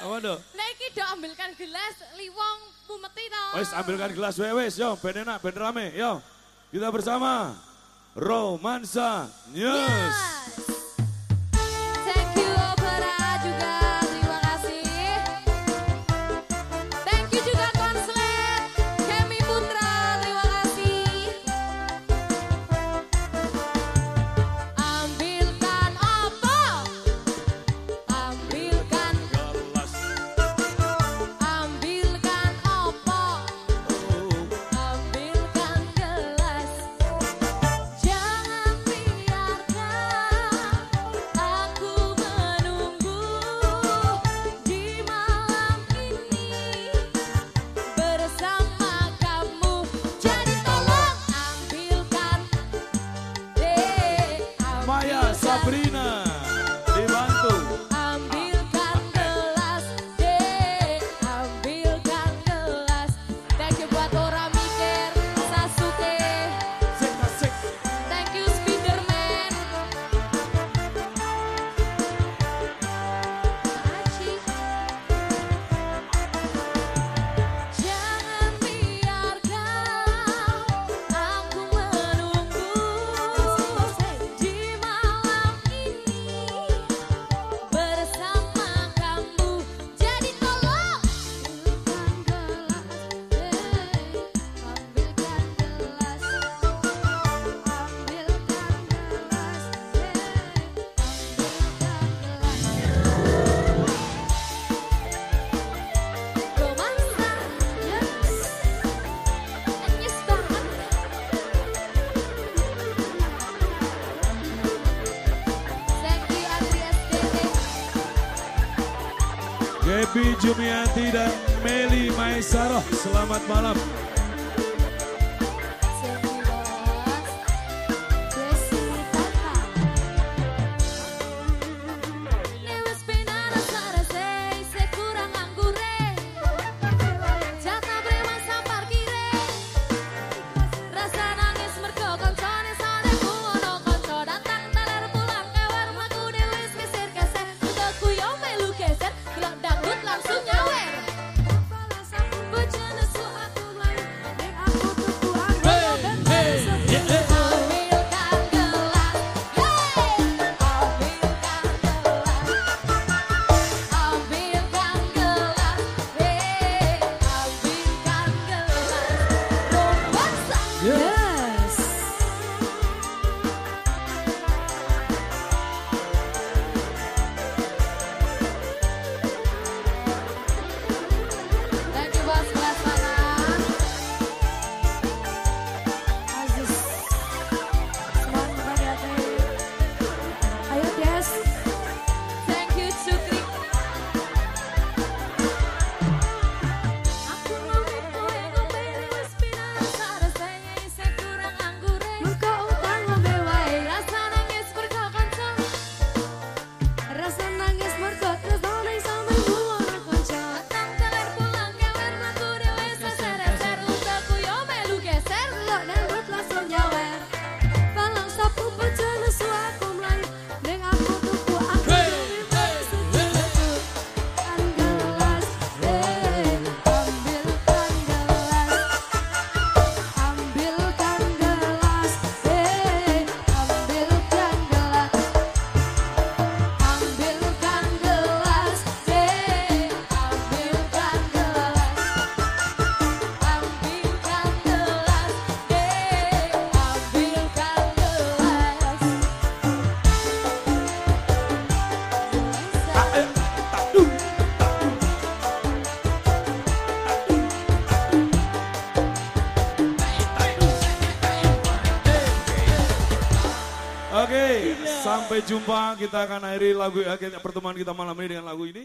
Apa do? Lah do ambilkan gelas liwong pumeti to. Wes ambilkan gelas wes, wis yo ben enak ben rame yo. Kita bersama Romansa News. Yeah. Happy Jumiati dan Meli Maisaroh. Selamat malam. Sampai jumpa, kita akan akhiri lagu akhirnya pertemuan kita malam ini dengan lagu ini.